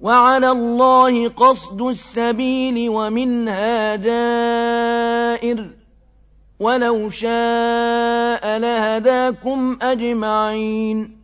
وَعَلَى اللَّهِ قَصْدُ السَّبِيلِ وَمِنْهَا جَائِرٌ ۚ وَلَوْ شَاءَ لَهَدَاكُمْ أَجْمَعِينَ.